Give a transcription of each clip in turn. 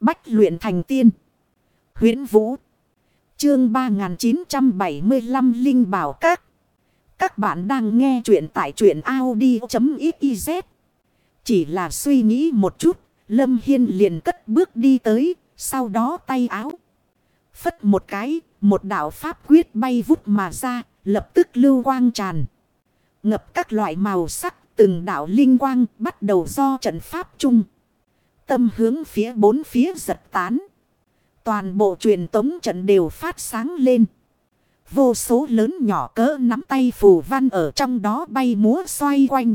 Bách luyện thành tiên. huyễn Vũ. Chương 3975 Linh Bảo Các. Các bạn đang nghe truyện tại truyện Audi.xyz. Chỉ là suy nghĩ một chút. Lâm Hiên liền cất bước đi tới. Sau đó tay áo. Phất một cái. Một đạo pháp quyết bay vút mà ra. Lập tức lưu quang tràn. Ngập các loại màu sắc. Từng đạo linh quang bắt đầu do trận pháp chung. Tâm hướng phía bốn phía giật tán. Toàn bộ truyền tống trận đều phát sáng lên. Vô số lớn nhỏ cỡ nắm tay phù văn ở trong đó bay múa xoay quanh.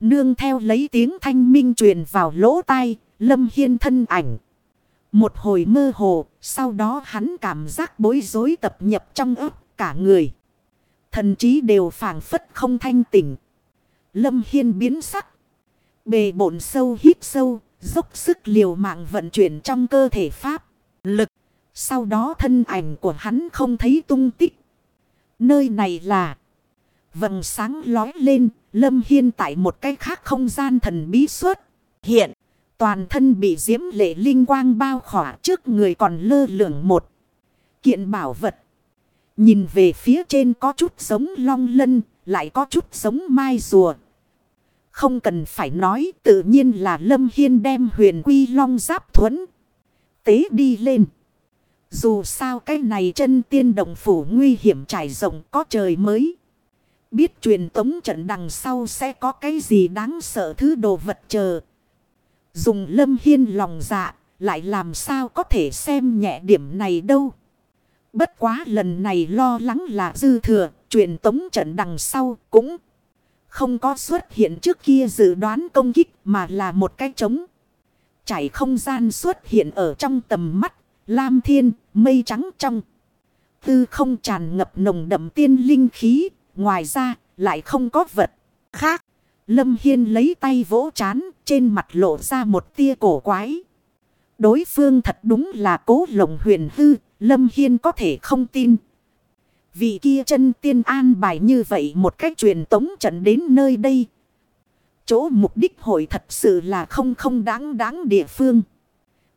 Nương theo lấy tiếng thanh minh truyền vào lỗ tai, lâm hiên thân ảnh. Một hồi mơ hồ, sau đó hắn cảm giác bối rối tập nhập trong ấp cả người. Thần trí đều phảng phất không thanh tỉnh. Lâm hiên biến sắc. Bề bộn sâu hít sâu, dốc sức liều mạng vận chuyển trong cơ thể pháp. Lực. Sau đó thân ảnh của hắn không thấy tung tích. Nơi này là. Vầng sáng lói lên. Lâm Hiên tại một cái khác không gian thần bí xuất. Hiện. Toàn thân bị diễm lệ linh quang bao khỏa trước người còn lơ lửng một. Kiện bảo vật. Nhìn về phía trên có chút giống long lân. Lại có chút giống mai rùa. Không cần phải nói tự nhiên là Lâm Hiên đem huyền quy long giáp thuẫn. Tế đi lên. Dù sao cái này chân tiên động phủ nguy hiểm trải rộng có trời mới. Biết truyền tống trận đằng sau sẽ có cái gì đáng sợ thứ đồ vật chờ. Dùng lâm hiên lòng dạ lại làm sao có thể xem nhẹ điểm này đâu. Bất quá lần này lo lắng là dư thừa, truyền tống trận đằng sau cũng không có xuất hiện trước kia dự đoán công kích mà là một cái trống. Chảy không gian xuất hiện ở trong tầm mắt, lam thiên, mây trắng trong. Tư không tràn ngập nồng đậm tiên linh khí, ngoài ra lại không có vật khác. Lâm Hiên lấy tay vỗ chán, trên mặt lộ ra một tia cổ quái. Đối phương thật đúng là cố lồng huyền hư, Lâm Hiên có thể không tin vì kia chân tiên an bài như vậy một cách truyền tống trận đến nơi đây. Chỗ mục đích hội thật sự là không không đáng đáng địa phương.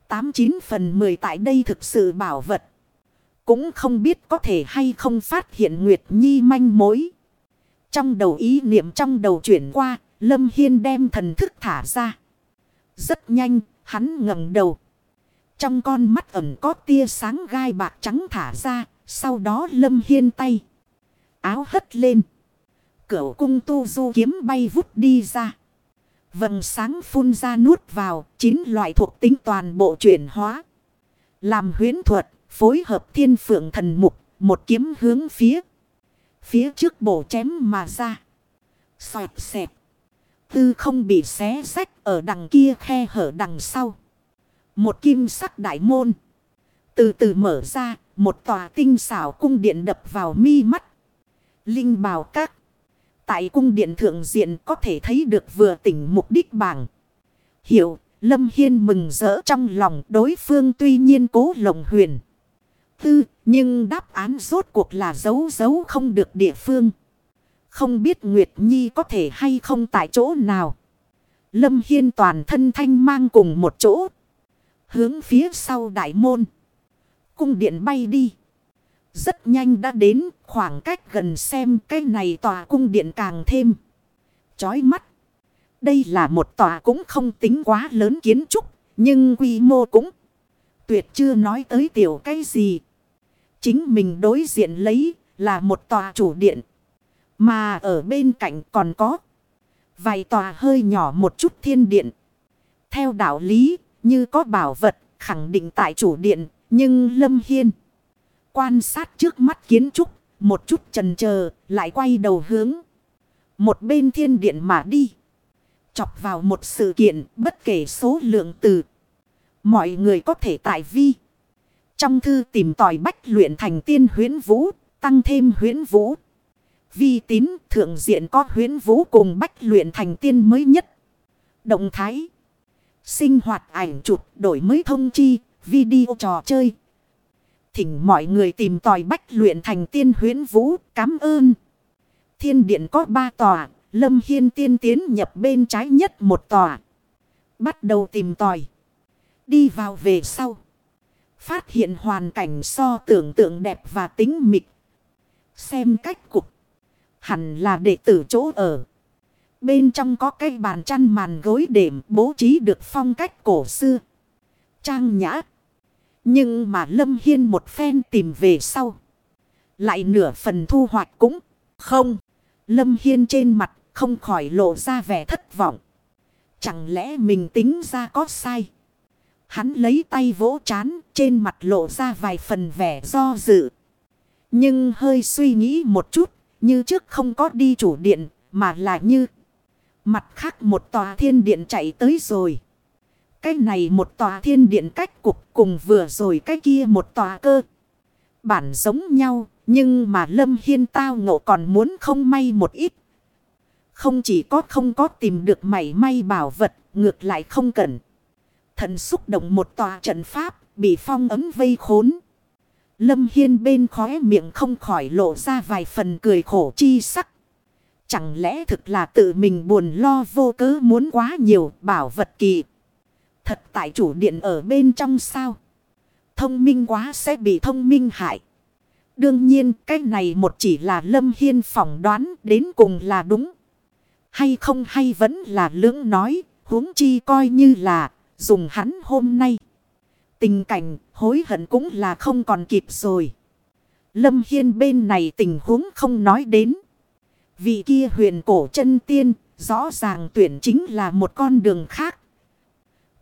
89 phần 10 tại đây thực sự bảo vật. Cũng không biết có thể hay không phát hiện Nguyệt Nhi manh mối. Trong đầu ý niệm trong đầu chuyển qua, Lâm Hiên đem thần thức thả ra. Rất nhanh, hắn ngẩng đầu. Trong con mắt ẩn có tia sáng gai bạc trắng thả ra, sau đó lâm hiên tay. Áo hất lên. Cửu cung tu du kiếm bay vút đi ra. Vầng sáng phun ra nuốt vào. Chín loại thuộc tính toàn bộ chuyển hóa. Làm huyến thuật. Phối hợp thiên phượng thần mục. Một kiếm hướng phía. Phía trước bổ chém mà ra. Xoẹt xẹp. Tư không bị xé rách ở đằng kia khe hở đằng sau. Một kim sắc đại môn. Từ từ mở ra, một tòa tinh xảo cung điện đập vào mi mắt. Linh bào các. Tại cung điện thượng diện có thể thấy được vừa tỉnh mục đích bảng. Hiểu, Lâm Hiên mừng rỡ trong lòng đối phương tuy nhiên cố lồng huyền. Tư, nhưng đáp án rốt cuộc là giấu giấu không được địa phương. Không biết Nguyệt Nhi có thể hay không tại chỗ nào. Lâm Hiên toàn thân thanh mang cùng một chỗ. Hướng phía sau đại môn cung điện bay đi. Rất nhanh đã đến, khoảng cách gần xem cái này tòa cung điện càng thêm. Chói mắt. Đây là một tòa cũng không tính quá lớn kiến trúc. Nhưng quy mô cũng tuyệt chưa nói tới tiểu cái gì. Chính mình đối diện lấy là một tòa chủ điện. Mà ở bên cạnh còn có vài tòa hơi nhỏ một chút thiên điện. Theo đạo lý, như có bảo vật khẳng định tại chủ điện nhưng Lâm Hiên quan sát trước mắt kiến trúc, một chút trần chờ lại quay đầu hướng. Một bên thiên điện mà đi. Chọc vào một sự kiện bất kể số lượng từ. Mọi người có thể tại vi. Trong thư tìm tòi bách luyện thành tiên huyến vũ, tăng thêm huyến vũ. Vi tín thượng diện có huyến vũ cùng bách luyện thành tiên mới nhất. Động thái. Sinh hoạt ảnh chụp đổi mới thông chi, video trò chơi. Thỉnh mọi người tìm tòi bách luyện thành tiên huyến vũ. Cám ơn. Thiên điện có ba tòa. Lâm Hiên tiên tiến nhập bên trái nhất một tòa. Bắt đầu tìm tòi. Đi vào về sau. Phát hiện hoàn cảnh so tưởng tượng đẹp và tính mịch. Xem cách cục. Hẳn là đệ tử chỗ ở. Bên trong có cây bàn chăn màn gối đệm bố trí được phong cách cổ xưa. Trang nhã. Nhưng mà Lâm Hiên một phen tìm về sau. Lại nửa phần thu hoạch cũng không. Lâm Hiên trên mặt không khỏi lộ ra vẻ thất vọng. Chẳng lẽ mình tính ra có sai? Hắn lấy tay vỗ chán, trên mặt lộ ra vài phần vẻ do dự. Nhưng hơi suy nghĩ một chút, như trước không có đi chủ điện, mà là như mặt khác một tòa thiên điện chạy tới rồi. Cái này một tòa thiên điện cách cục cùng vừa rồi cái kia một tòa cơ. Bản giống nhau nhưng mà Lâm Hiên tao ngộ còn muốn không may một ít. Không chỉ có không có tìm được mảy may bảo vật, ngược lại không cần. Thần xúc động một tòa trận pháp, bị phong ấm vây khốn. Lâm Hiên bên khóe miệng không khỏi lộ ra vài phần cười khổ chi sắc. Chẳng lẽ thực là tự mình buồn lo vô cớ muốn quá nhiều bảo vật kỳ. Thật tại chủ điện ở bên trong sao? Thông minh quá sẽ bị thông minh hại. Đương nhiên cái này một chỉ là Lâm Hiên phỏng đoán đến cùng là đúng. Hay không hay vẫn là lưỡng nói, huống chi coi như là dùng hắn hôm nay. Tình cảnh hối hận cũng là không còn kịp rồi. Lâm Hiên bên này tình huống không nói đến. Vị kia huyền cổ chân tiên rõ ràng tuyển chính là một con đường khác.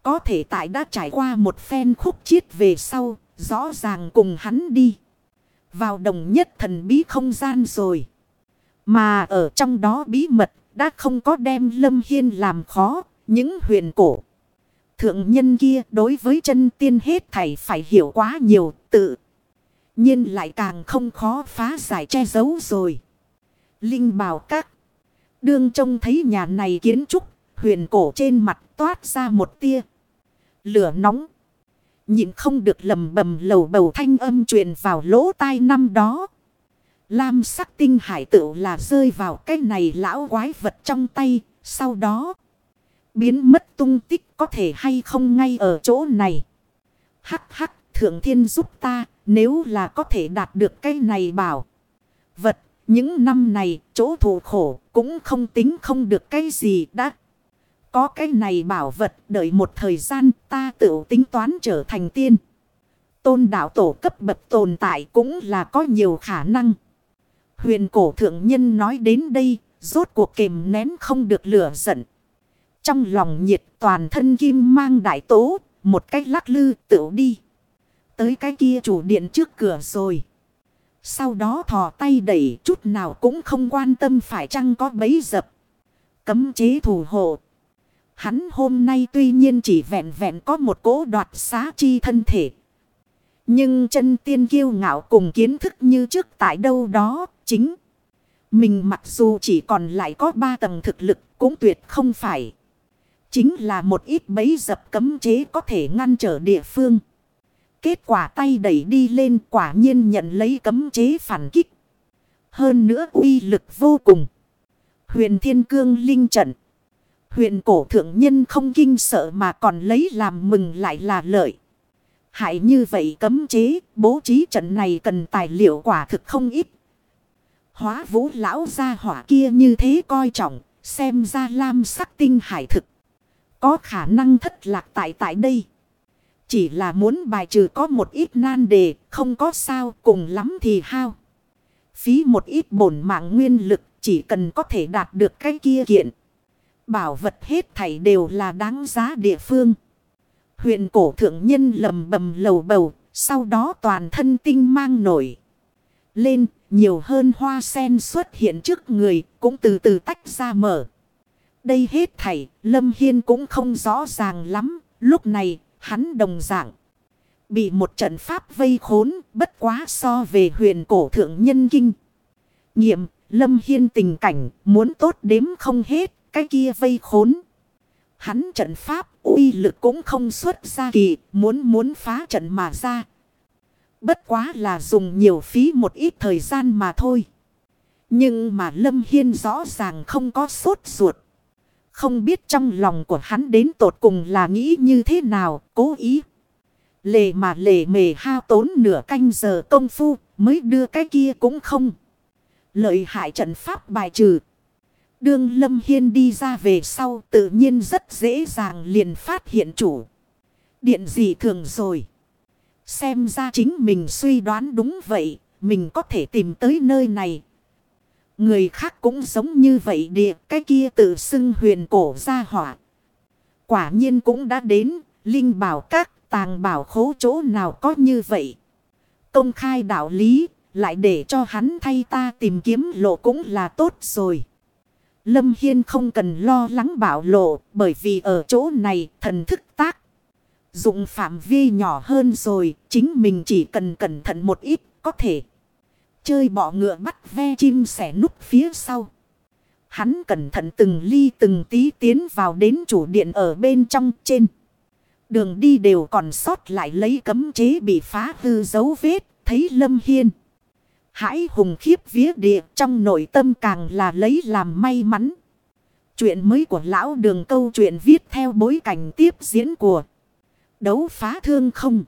Có thể tại đã trải qua một phen khúc chiết về sau, rõ ràng cùng hắn đi. Vào đồng nhất thần bí không gian rồi. Mà ở trong đó bí mật đã không có đem Lâm Hiên làm khó, những huyền cổ. Thượng nhân kia đối với chân tiên hết thảy phải hiểu quá nhiều tự. nhiên lại càng không khó phá giải che giấu rồi. Linh bảo các. Đương trông thấy nhà này kiến trúc, huyền cổ trên mặt toát ra một tia. Lửa nóng. Nhịn không được lầm bầm lầu bầu thanh âm truyền vào lỗ tai năm đó. Lam sắc tinh hải tựu là rơi vào cái này lão quái vật trong tay. Sau đó. Biến mất tung tích có thể hay không ngay ở chỗ này. Hắc hắc, thượng thiên giúp ta. Nếu là có thể đạt được cái này bảo. Vật. Những năm này, chỗ thủ khổ cũng không tính không được cái gì đã. Có cái này bảo vật đợi một thời gian ta tự tính toán trở thành tiên. Tôn đạo tổ cấp bậc tồn tại cũng là có nhiều khả năng. Huyền cổ thượng nhân nói đến đây, rốt cuộc kềm nén không được lửa giận. Trong lòng nhiệt toàn thân kim mang đại tố, một cách lắc lư tự đi. Tới cái kia chủ điện trước cửa rồi. Sau đó thò tay đẩy chút nào cũng không quan tâm phải chăng có bấy dập. Cấm chế thủ hộ. Hắn hôm nay tuy nhiên chỉ vẹn vẹn có một cố đoạt xá chi thân thể. Nhưng chân tiên kiêu ngạo cùng kiến thức như trước tại đâu đó, chính. Mình mặc dù chỉ còn lại có ba tầng thực lực cũng tuyệt không phải. Chính là một ít bấy dập cấm chế có thể ngăn trở địa phương. Kết quả tay đẩy đi lên quả nhiên nhận lấy cấm chế phản kích. Hơn nữa uy lực vô cùng. Huyền Thiên Cương Linh Trận. Huyền cổ thượng nhân không kinh sợ mà còn lấy làm mừng lại là lợi. Hại như vậy cấm chế, bố trí trận này cần tài liệu quả thực không ít. Hóa vũ lão gia hỏa kia như thế coi trọng, xem ra lam sắc tinh hải thực. Có khả năng thất lạc tại tại đây. Chỉ là muốn bài trừ có một ít nan đề, không có sao cùng lắm thì hao. Phí một ít bổn mạng nguyên lực, chỉ cần có thể đạt được cái kia kiện. Bảo vật hết thảy đều là đáng giá địa phương. Huyện cổ thượng nhân lầm bầm lầu bầu, sau đó toàn thân tinh mang nổi. Lên, nhiều hơn hoa sen xuất hiện trước người, cũng từ từ tách ra mở. Đây hết thảy, Lâm Hiên cũng không rõ ràng lắm, lúc này, hắn đồng dạng. Bị một trận pháp vây khốn, bất quá so về huyện cổ thượng nhân kinh. Nghiệm, Lâm Hiên tình cảnh, muốn tốt đếm không hết, cái kia vây khốn. Hắn trận pháp uy lực cũng không xuất ra kỳ. Muốn muốn phá trận mà ra. Bất quá là dùng nhiều phí một ít thời gian mà thôi. Nhưng mà Lâm Hiên rõ ràng không có sốt ruột. Không biết trong lòng của hắn đến tột cùng là nghĩ như thế nào, cố ý. Lề mà lề mề hao tốn nửa canh giờ công phu mới đưa cái kia cũng không. Lợi hại trận pháp bài trừ. Đương Lâm Hiên đi ra về sau tự nhiên rất dễ dàng liền phát hiện chủ. Điện gì thường rồi. Xem ra chính mình suy đoán đúng vậy. Mình có thể tìm tới nơi này. Người khác cũng giống như vậy địa. Cái kia tự xưng huyền cổ ra hỏa. Quả nhiên cũng đã đến. Linh bảo các, tàng bảo khố chỗ nào có như vậy. Công khai đạo lý. Lại để cho hắn thay ta tìm kiếm lộ cũng là tốt rồi. Lâm Hiên không cần lo lắng bảo lộ bởi vì ở chỗ này thần thức tác. Dụng phạm vi nhỏ hơn rồi, chính mình chỉ cần cẩn thận một ít, có thể. Chơi bỏ ngựa bắt ve chim sẻ núp phía sau. Hắn cẩn thận từng ly từng tí tiến vào đến chủ điện ở bên trong trên. Đường đi đều còn sót lại lấy cấm chế bị phá hư dấu vết, thấy Lâm Hiên. Hãy hùng khiếp vía địa, trong nội tâm càng là lấy làm may mắn. Chuyện mới của lão đường câu chuyện viết theo bối cảnh tiếp diễn của đấu phá thương không.